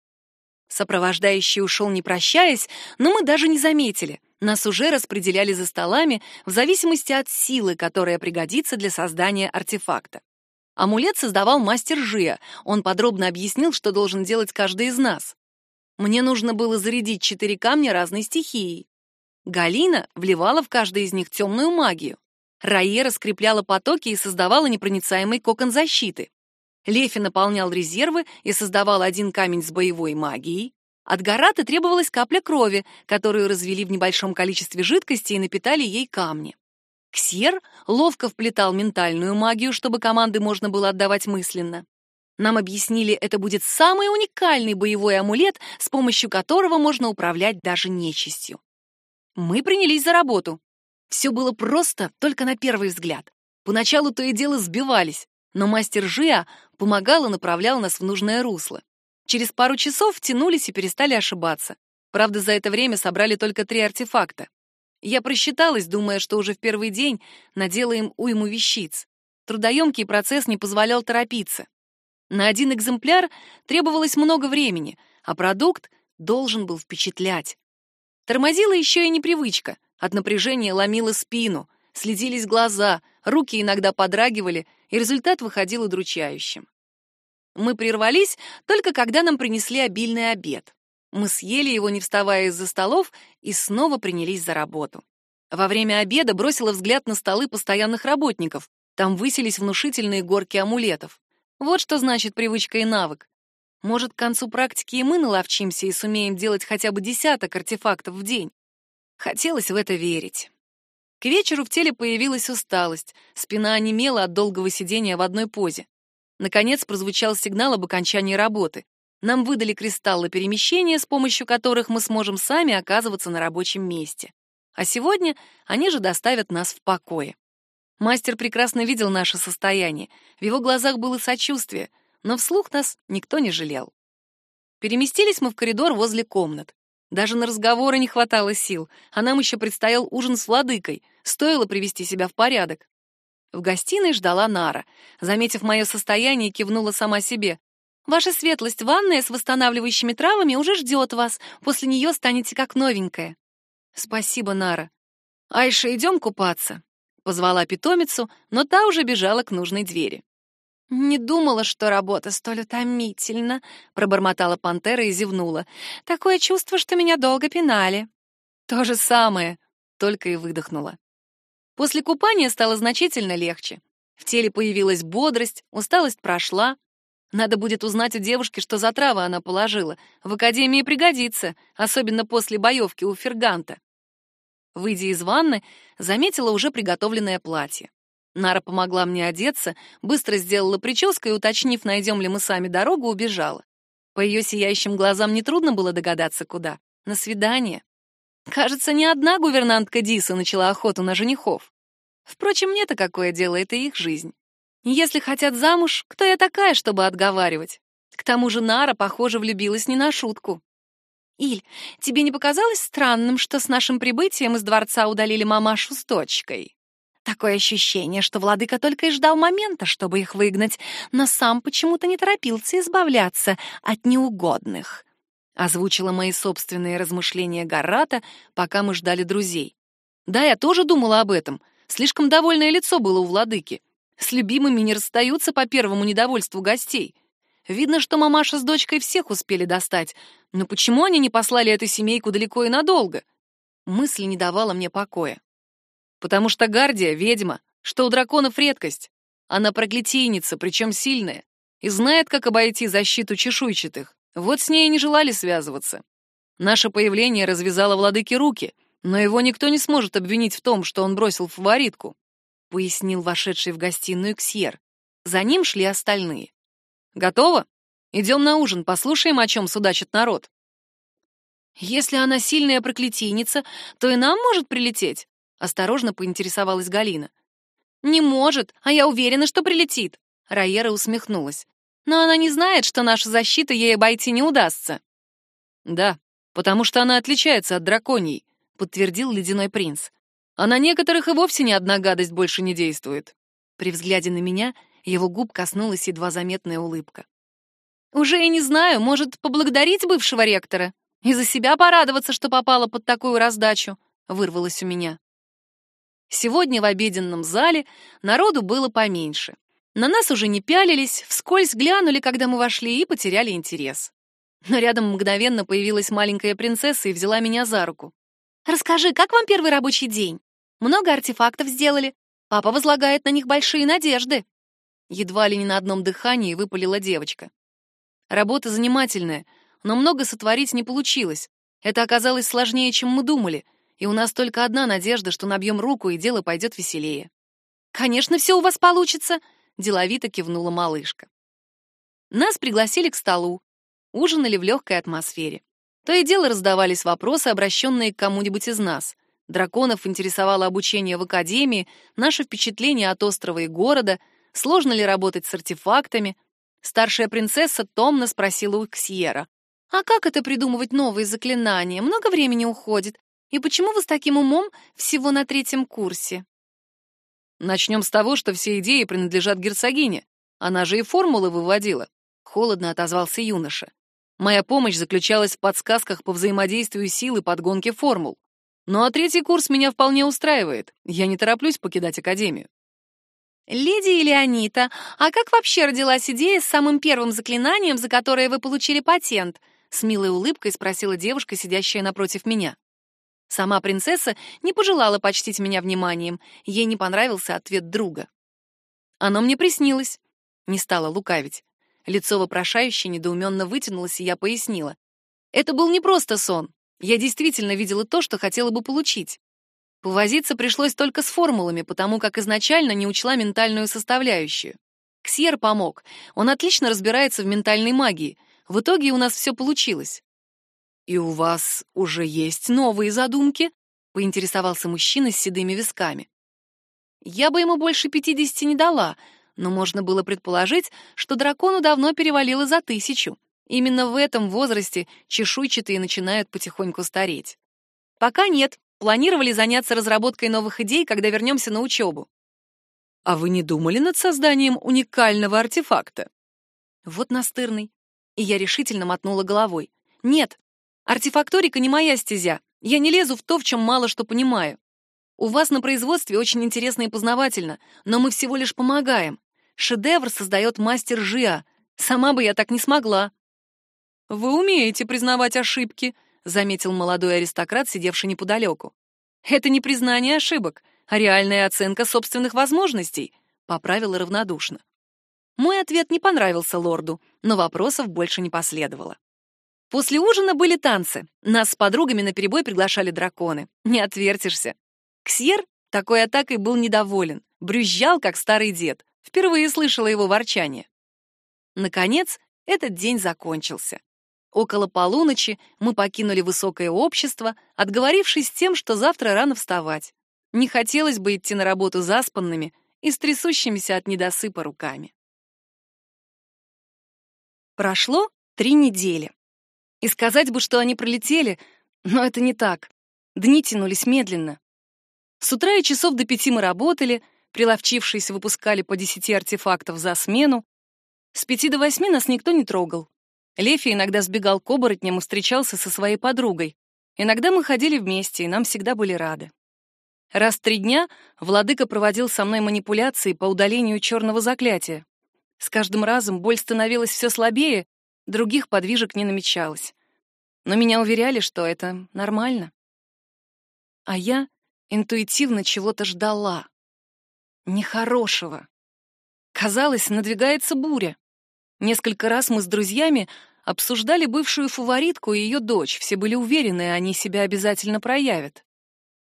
Сопровождающий ушел не прощаясь, но мы даже не заметили — нас уже распределяли за столами в зависимости от силы, которая пригодится для создания артефакта. Амулет создавал мастер Жия. Он подробно объяснил, что должен делать каждый из нас. Мне нужно было зарядить четыре камня разной стихией. Галина вливала в каждый из них темную магию. Рае раскрепляла потоки и создавала непроницаемый кокон защиты. Лефи наполнял резервы и создавал один камень с боевой магией. От Гараты требовалась капля крови, которую развели в небольшом количестве жидкости и напитали ей камни. Ксьер ловко вплетал ментальную магию, чтобы команды можно было отдавать мысленно. Нам объяснили, это будет самый уникальный боевой амулет, с помощью которого можно управлять даже нечистью. Мы принялись за работу. Все было просто, только на первый взгляд. Поначалу то и дело сбивались, но мастер Жиа помогал и направлял нас в нужное русло. Через пару часов втянулись и перестали ошибаться. Правда, за это время собрали только три артефакта. Я просчиталась, думая, что уже в первый день наделаем уйму вещиц. Трудоемкий процесс не позволял торопиться. На один экземпляр требовалось много времени, а продукт должен был впечатлять. Тормозила еще и непривычка. От напряжения ломила спину, следились глаза, руки иногда подрагивали, и результат выходил удручающим. Мы прервались только когда нам принесли обильный обед. Мы съели его, не вставая из-за столов, и снова принялись за работу. Во время обеда бросила взгляд на столы постоянных работников. Там высились внушительные горки амулетов. Вот что значит привычка и навык. Может, к концу практики и мы наловчимся и сумеем делать хотя бы десяток артефактов в день. Хотелось в это верить. К вечеру в теле появилась усталость, спина онемела от долгого сидения в одной позе. Наконец прозвучал сигнал об окончании работы. Нам выдали кристаллы перемещения, с помощью которых мы сможем сами оказываться на рабочем месте. А сегодня они же доставят нас в покое. Мастер прекрасно видел наше состояние. В его глазах было сочувствие, но вслух нас никто не жалел. Переместились мы в коридор возле комнат. Даже на разговоры не хватало сил, а нам еще предстоял ужин с владыкой. Стоило привести себя в порядок. В гостиной ждала Нара. Заметив мое состояние, кивнула сама себе. «Ваша светлость, ванная с восстанавливающими травами уже ждет вас. После нее станете как новенькая». «Спасибо, Нара. Айша, идем купаться». Позвала питомицу, но та уже бежала к нужной двери. «Не думала, что работа столь утомительна», — пробормотала пантера и зевнула. «Такое чувство, что меня долго пинали». «То же самое», — только и выдохнула. После купания стало значительно легче. В теле появилась бодрость, усталость прошла. Надо будет узнать у девушки, что за травы она положила. В академии пригодится, особенно после боевки у Ферганта. Выйдя из ванны, заметила уже приготовленное платье. Нара помогла мне одеться, быстро сделала прическу и, уточнив, найдем ли мы сами дорогу, убежала. По ее сияющим глазам нетрудно было догадаться, куда. На свидание. Кажется, не одна гувернантка Диса начала охоту на женихов. Впрочем, мне-то какое дело, это их жизнь. Если хотят замуж, кто я такая, чтобы отговаривать? К тому же Нара, похоже, влюбилась не на шутку. «Иль, тебе не показалось странным, что с нашим прибытием из дворца удалили мамашу с дочкой?» Такое ощущение, что владыка только и ждал момента, чтобы их выгнать, но сам почему-то не торопился избавляться от неугодных озвучила мои собственные размышления Гаррата, пока мы ждали друзей. Да, я тоже думала об этом. Слишком довольное лицо было у владыки. С любимыми не расстаются по первому недовольству гостей. Видно, что мамаша с дочкой всех успели достать, но почему они не послали эту семейку далеко и надолго? Мысль не давала мне покоя. Потому что Гардия — ведьма, что у драконов редкость. Она проклятийница, причем сильная, и знает, как обойти защиту чешуйчатых. Вот с ней и не желали связываться. Наше появление развязало владыке руки, но его никто не сможет обвинить в том, что он бросил фаворитку, — пояснил вошедший в гостиную Ксьер. За ним шли остальные. «Готово? Идем на ужин, послушаем, о чем судачит народ». «Если она сильная проклятийница, то и нам может прилететь», — осторожно поинтересовалась Галина. «Не может, а я уверена, что прилетит», — Райера усмехнулась но она не знает, что наша защита ей обойти не удастся». «Да, потому что она отличается от драконий», — подтвердил ледяной принц. «А на некоторых и вовсе ни одна гадость больше не действует». При взгляде на меня его губ коснулась едва заметная улыбка. «Уже и не знаю, может, поблагодарить бывшего ректора? И за себя порадоваться, что попала под такую раздачу?» — вырвалось у меня. Сегодня в обеденном зале народу было поменьше. На нас уже не пялились, вскользь глянули, когда мы вошли, и потеряли интерес. Но рядом мгновенно появилась маленькая принцесса и взяла меня за руку. «Расскажи, как вам первый рабочий день? Много артефактов сделали. Папа возлагает на них большие надежды». Едва ли не на одном дыхании выпалила девочка. Работа занимательная, но много сотворить не получилось. Это оказалось сложнее, чем мы думали, и у нас только одна надежда, что набьем руку, и дело пойдет веселее. «Конечно, все у вас получится!» деловито кивнула малышка. Нас пригласили к столу, ужинали в легкой атмосфере. То и дело раздавались вопросы, обращенные к кому-нибудь из нас. Драконов интересовало обучение в академии, наше впечатление от острова и города, сложно ли работать с артефактами. Старшая принцесса томно спросила у Ксьера. «А как это придумывать новые заклинания? Много времени уходит. И почему вы с таким умом всего на третьем курсе? Начнем с того, что все идеи принадлежат герцогине. Она же и формулы выводила. Холодно отозвался юноша. Моя помощь заключалась в подсказках по взаимодействию сил и подгонке формул. Ну а третий курс меня вполне устраивает. Я не тороплюсь покидать академию. Леди Леонита, а как вообще родилась идея с самым первым заклинанием, за которое вы получили патент? С милой улыбкой спросила девушка, сидящая напротив меня. Сама принцесса не пожелала почтить меня вниманием, ей не понравился ответ друга. Оно мне приснилось. Не стала лукавить. Лицо вопрошающее недоуменно вытянулось, и я пояснила. Это был не просто сон. Я действительно видела то, что хотела бы получить. Повозиться пришлось только с формулами, потому как изначально не учла ментальную составляющую. Ксьер помог. Он отлично разбирается в ментальной магии. В итоге у нас все получилось. «И у вас уже есть новые задумки?» — поинтересовался мужчина с седыми висками. Я бы ему больше пятидесяти не дала, но можно было предположить, что дракону давно перевалило за тысячу. Именно в этом возрасте чешуйчатые начинают потихоньку стареть. Пока нет, планировали заняться разработкой новых идей, когда вернемся на учебу. А вы не думали над созданием уникального артефакта? Вот настырный. И я решительно мотнула головой. Нет, Артефакторика не моя стезя. Я не лезу в то, в чем мало что понимаю. У вас на производстве очень интересно и познавательно, но мы всего лишь помогаем. Шедевр создает мастер Жиа. Сама бы я так не смогла. Вы умеете признавать ошибки, заметил молодой аристократ, сидевший неподалеку. Это не признание ошибок, а реальная оценка собственных возможностей, поправила равнодушно. Мой ответ не понравился лорду, но вопросов больше не последовало. После ужина были танцы. Нас с подругами на перебой приглашали драконы. Не отвертишься. Ксьер такой атакой был недоволен, брюзжал, как старый дед. Впервые слышала его ворчание. Наконец, этот день закончился. Около полуночи мы покинули высокое общество, отговорившись тем, что завтра рано вставать. Не хотелось бы идти на работу заспанными и с трясущимися от недосыпа руками. Прошло три недели. И сказать бы, что они пролетели, но это не так. Дни тянулись медленно. С утра и часов до пяти мы работали, приловчившись, выпускали по десяти артефактов за смену. С пяти до восьми нас никто не трогал. Лефи иногда сбегал к оборотням и встречался со своей подругой. Иногда мы ходили вместе, и нам всегда были рады. Раз в три дня владыка проводил со мной манипуляции по удалению черного заклятия. С каждым разом боль становилась все слабее, Других подвижек не намечалось. Но меня уверяли, что это нормально. А я интуитивно чего-то ждала. Нехорошего. Казалось, надвигается буря. Несколько раз мы с друзьями обсуждали бывшую фаворитку и ее дочь. Все были уверены, они себя обязательно проявят.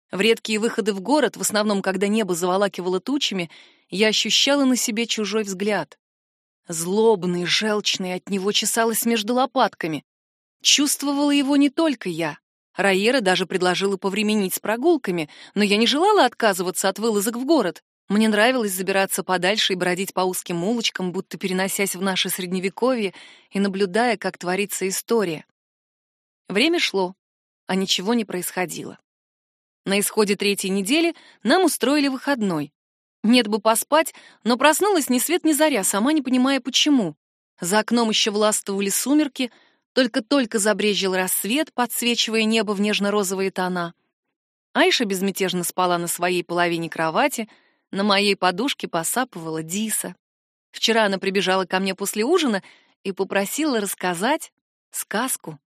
В редкие выходы в город, в основном, когда небо заволакивало тучами, я ощущала на себе чужой взгляд. Злобный, желчный, от него чесалось между лопатками. Чувствовала его не только я. Раера даже предложила повременить с прогулками, но я не желала отказываться от вылазок в город. Мне нравилось забираться подальше и бродить по узким улочкам, будто переносясь в наше средневековье и наблюдая, как творится история. Время шло, а ничего не происходило. На исходе третьей недели нам устроили выходной. Нет бы поспать, но проснулась ни свет ни заря, сама не понимая почему. За окном еще властвовали сумерки, только-только забрезжил рассвет, подсвечивая небо в нежно-розовые тона. Айша безмятежно спала на своей половине кровати, на моей подушке посапывала Диса. Вчера она прибежала ко мне после ужина и попросила рассказать сказку.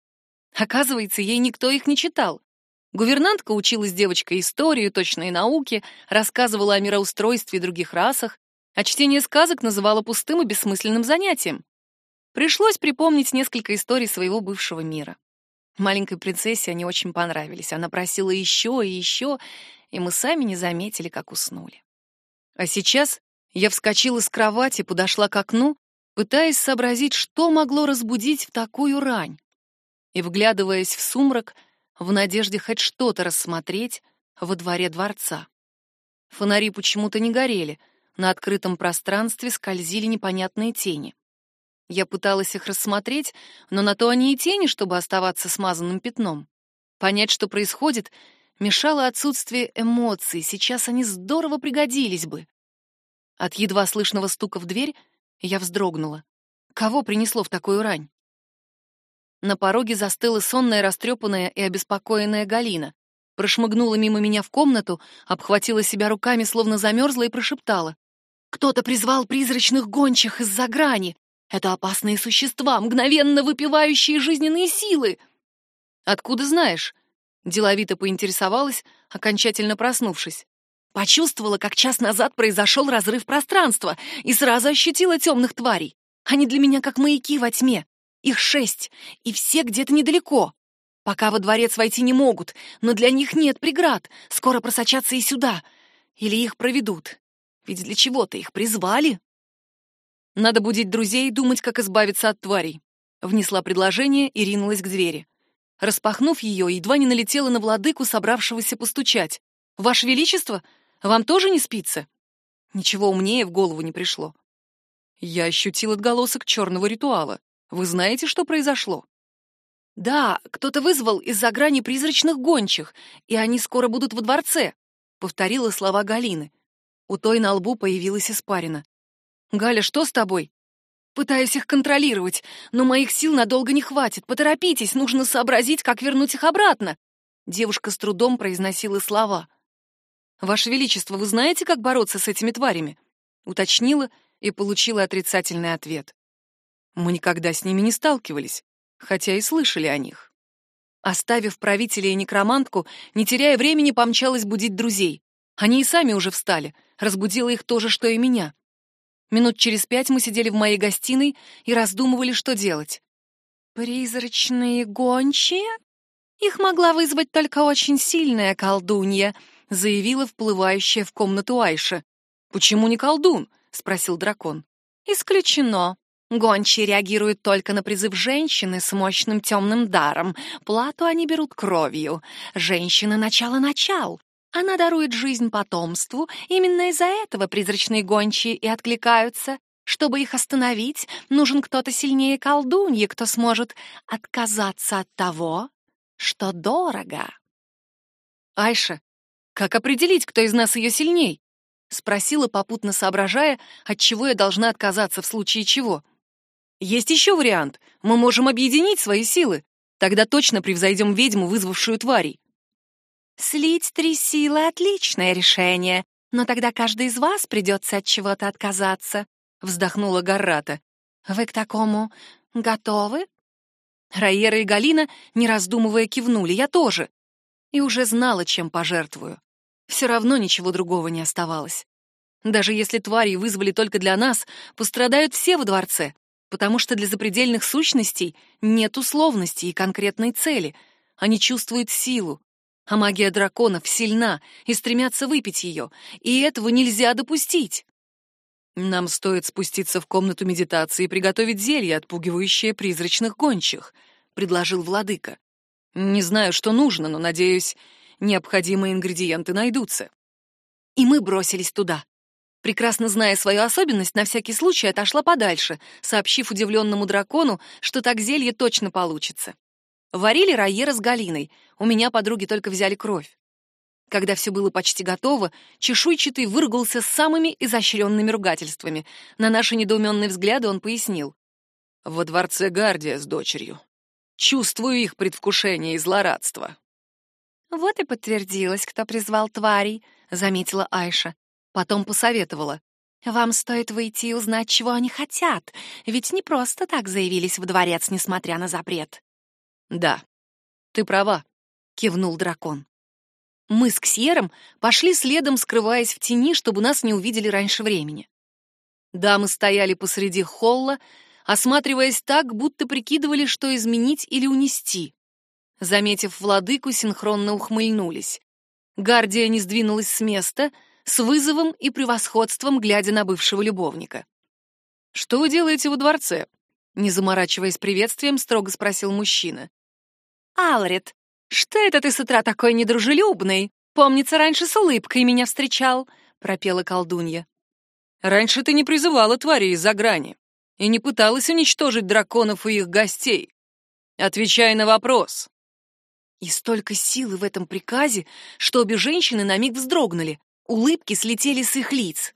Оказывается, ей никто их не читал. Гувернантка училась девочкой историю, точные науки, рассказывала о мироустройстве и других расах, а чтение сказок называла пустым и бессмысленным занятием. Пришлось припомнить несколько историй своего бывшего мира. Маленькой принцессе они очень понравились. Она просила еще и еще, и мы сами не заметили, как уснули. А сейчас я вскочила с кровати, подошла к окну, пытаясь сообразить, что могло разбудить в такую рань. И, вглядываясь в сумрак, в надежде хоть что-то рассмотреть во дворе дворца. Фонари почему-то не горели, на открытом пространстве скользили непонятные тени. Я пыталась их рассмотреть, но на то они и тени, чтобы оставаться смазанным пятном. Понять, что происходит, мешало отсутствие эмоций, сейчас они здорово пригодились бы. От едва слышного стука в дверь я вздрогнула. Кого принесло в такую рань? На пороге застыла сонная, растрепанная и обеспокоенная Галина. Прошмыгнула мимо меня в комнату, обхватила себя руками, словно замерзла, и прошептала. «Кто-то призвал призрачных гончих из-за грани. Это опасные существа, мгновенно выпивающие жизненные силы!» «Откуда знаешь?» — деловито поинтересовалась, окончательно проснувшись. Почувствовала, как час назад произошел разрыв пространства, и сразу ощутила темных тварей. Они для меня как маяки во тьме. Их шесть, и все где-то недалеко. Пока во дворец войти не могут, но для них нет преград. Скоро просочатся и сюда. Или их проведут. Ведь для чего-то их призвали. Надо будить друзей и думать, как избавиться от тварей. Внесла предложение и ринулась к двери. Распахнув ее, едва не налетела на владыку, собравшегося постучать. «Ваше Величество, вам тоже не спится?» Ничего умнее в голову не пришло. Я ощутил отголосок черного ритуала. Вы знаете, что произошло? Да, кто-то вызвал из-за грани призрачных гончих, и они скоро будут во дворце, повторила слова Галины. У той на лбу появилась испарина. Галя, что с тобой? Пытаюсь их контролировать, но моих сил надолго не хватит. Поторопитесь, нужно сообразить, как вернуть их обратно. Девушка с трудом произносила слова. Ваше величество, вы знаете, как бороться с этими тварями? уточнила и получила отрицательный ответ. Мы никогда с ними не сталкивались, хотя и слышали о них. Оставив правителя и некромантку, не теряя времени, помчалась будить друзей. Они и сами уже встали, разбудила их то же, что и меня. Минут через пять мы сидели в моей гостиной и раздумывали, что делать. «Призрачные гончие? Их могла вызвать только очень сильная колдунья», заявила вплывающая в комнату Айша. «Почему не колдун?» — спросил дракон. «Исключено. Гончие реагируют только на призыв женщины с мощным темным даром. Плату они берут кровью. Женщина — начало-начал. Она дарует жизнь потомству. Именно из-за этого призрачные гончие и откликаются. Чтобы их остановить, нужен кто-то сильнее колдуньи, кто сможет отказаться от того, что дорого. Айша, как определить, кто из нас ее сильней? Спросила, попутно соображая, от чего я должна отказаться в случае чего. Есть еще вариант. Мы можем объединить свои силы. Тогда точно превзойдем ведьму, вызвавшую тварей. Слить три силы — отличное решение, но тогда каждый из вас придется от чего-то отказаться, — вздохнула Гаррата. Вы к такому готовы? Райера и Галина, не раздумывая, кивнули. Я тоже. И уже знала, чем пожертвую. Все равно ничего другого не оставалось. Даже если твари вызвали только для нас, пострадают все во дворце потому что для запредельных сущностей нет условности и конкретной цели. Они чувствуют силу, а магия драконов сильна и стремятся выпить ее, и этого нельзя допустить. Нам стоит спуститься в комнату медитации и приготовить зелье, отпугивающее призрачных гончих, предложил владыка. Не знаю, что нужно, но надеюсь, необходимые ингредиенты найдутся. И мы бросились туда. Прекрасно зная свою особенность, на всякий случай отошла подальше, сообщив удивленному дракону, что так зелье точно получится. Варили Райера с Галиной, у меня подруги только взяли кровь. Когда все было почти готово, чешуйчатый выругался с самыми изощренными ругательствами. На наши недоуменные взгляды он пояснил. «Во дворце Гардия с дочерью. Чувствую их предвкушение и злорадство». «Вот и подтвердилось, кто призвал тварей», — заметила Айша. Потом посоветовала. «Вам стоит выйти и узнать, чего они хотят, ведь не просто так заявились в дворец, несмотря на запрет». «Да, ты права», — кивнул дракон. Мы с Ксьером пошли следом, скрываясь в тени, чтобы нас не увидели раньше времени. Дамы стояли посреди холла, осматриваясь так, будто прикидывали, что изменить или унести. Заметив владыку, синхронно ухмыльнулись. Гардия не сдвинулась с места — с вызовом и превосходством, глядя на бывшего любовника. «Что вы делаете во дворце?» Не заморачиваясь приветствием, строго спросил мужчина. «Алред, что это ты с утра такой недружелюбный? Помнится, раньше с улыбкой меня встречал», — пропела колдунья. «Раньше ты не призывала твари из-за грани и не пыталась уничтожить драконов и их гостей. Отвечай на вопрос». И столько силы в этом приказе, что обе женщины на миг вздрогнули, улыбки слетели с их лиц.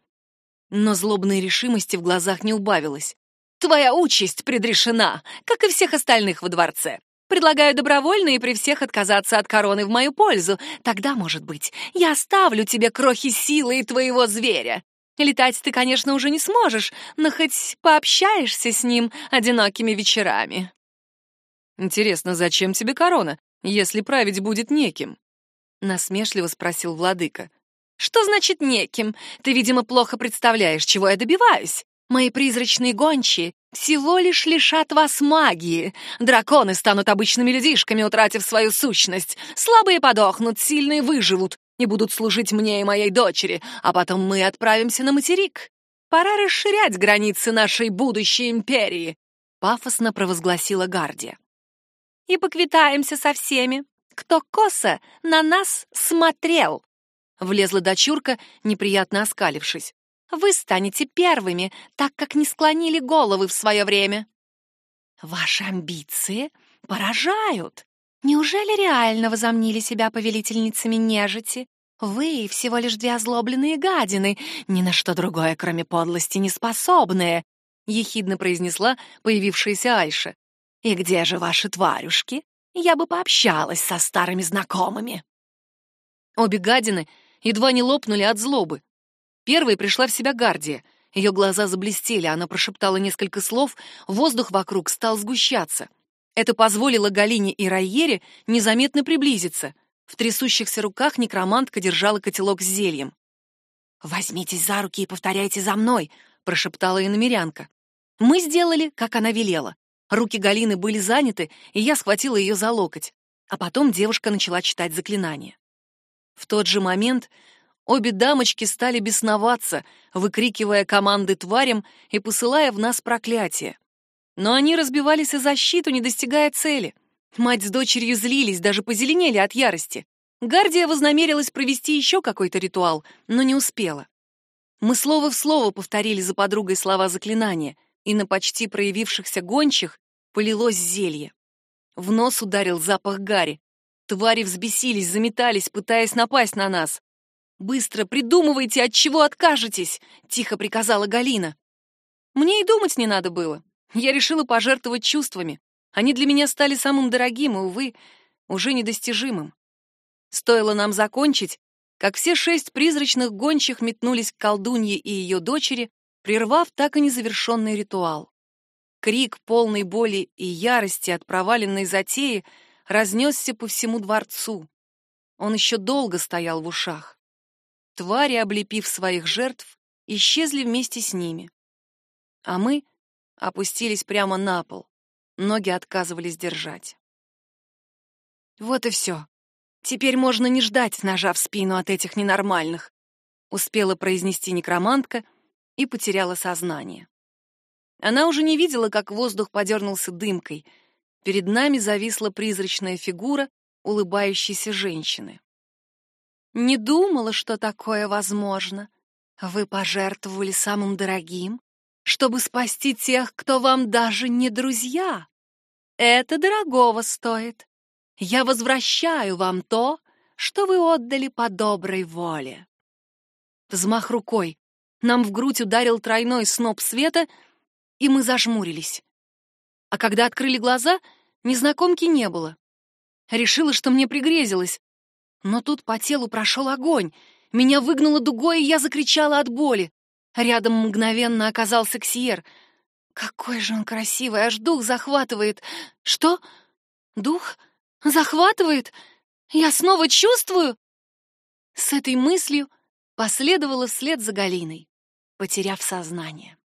Но злобной решимости в глазах не убавилось. «Твоя участь предрешена, как и всех остальных во дворце. Предлагаю добровольно и при всех отказаться от короны в мою пользу. Тогда, может быть, я оставлю тебе крохи силы и твоего зверя. Летать ты, конечно, уже не сможешь, но хоть пообщаешься с ним одинокими вечерами». «Интересно, зачем тебе корона, если править будет неким?» — насмешливо спросил владыка. «Что значит неким? Ты, видимо, плохо представляешь, чего я добиваюсь. Мои призрачные гончие всего лишь лишат вас магии. Драконы станут обычными людишками, утратив свою сущность. Слабые подохнут, сильные выживут и будут служить мне и моей дочери, а потом мы отправимся на материк. Пора расширять границы нашей будущей империи», — пафосно провозгласила Гардия и поквитаемся со всеми, кто косо на нас смотрел. Влезла дочурка, неприятно оскалившись. Вы станете первыми, так как не склонили головы в свое время. Ваши амбиции поражают. Неужели реально возомнили себя повелительницами нежити? Вы всего лишь две озлобленные гадины, ни на что другое, кроме подлости, не способные, ехидно произнесла появившаяся Айша. «И где же ваши тварюшки? Я бы пообщалась со старыми знакомыми». Обе гадины едва не лопнули от злобы. Первой пришла в себя Гардия. Ее глаза заблестели, она прошептала несколько слов, воздух вокруг стал сгущаться. Это позволило Галине и Райере незаметно приблизиться. В трясущихся руках некромантка держала котелок с зельем. «Возьмитесь за руки и повторяйте за мной», — прошептала иномерянка. Мы сделали, как она велела. Руки Галины были заняты, и я схватила ее за локоть. А потом девушка начала читать заклинание. В тот же момент обе дамочки стали бесноваться, выкрикивая команды тварям и посылая в нас проклятие. Но они разбивались о защиту, не достигая цели. Мать с дочерью злились, даже позеленели от ярости. Гардия вознамерилась провести еще какой-то ритуал, но не успела. Мы слово в слово повторили за подругой слова заклинания, и на почти проявившихся гончих полилось зелье. В нос ударил запах гари. Твари взбесились, заметались, пытаясь напасть на нас. «Быстро придумывайте, от чего откажетесь!» — тихо приказала Галина. Мне и думать не надо было. Я решила пожертвовать чувствами. Они для меня стали самым дорогим и, увы, уже недостижимым. Стоило нам закончить, как все шесть призрачных гончих метнулись к колдунье и ее дочери, прервав так и незавершенный ритуал. Крик, полный боли и ярости от проваленной затеи, разнесся по всему дворцу. Он еще долго стоял в ушах. Твари, облепив своих жертв, исчезли вместе с ними. А мы опустились прямо на пол. Ноги отказывались держать. Вот и все. Теперь можно не ждать ножа в спину от этих ненормальных, успела произнести некромантка, и потеряла сознание. Она уже не видела, как воздух подернулся дымкой. Перед нами зависла призрачная фигура улыбающейся женщины. «Не думала, что такое возможно. Вы пожертвовали самым дорогим, чтобы спасти тех, кто вам даже не друзья. Это дорогого стоит. Я возвращаю вам то, что вы отдали по доброй воле». Взмах рукой, нам в грудь ударил тройной сноп света, и мы зажмурились. А когда открыли глаза, незнакомки не было. Решила, что мне пригрезилось. Но тут по телу прошел огонь. Меня выгнуло дугой, и я закричала от боли. Рядом мгновенно оказался Ксиер. Какой же он красивый, аж дух захватывает. Что? Дух? Захватывает? Я снова чувствую? С этой мыслью последовала вслед за Галиной потеряв сознание.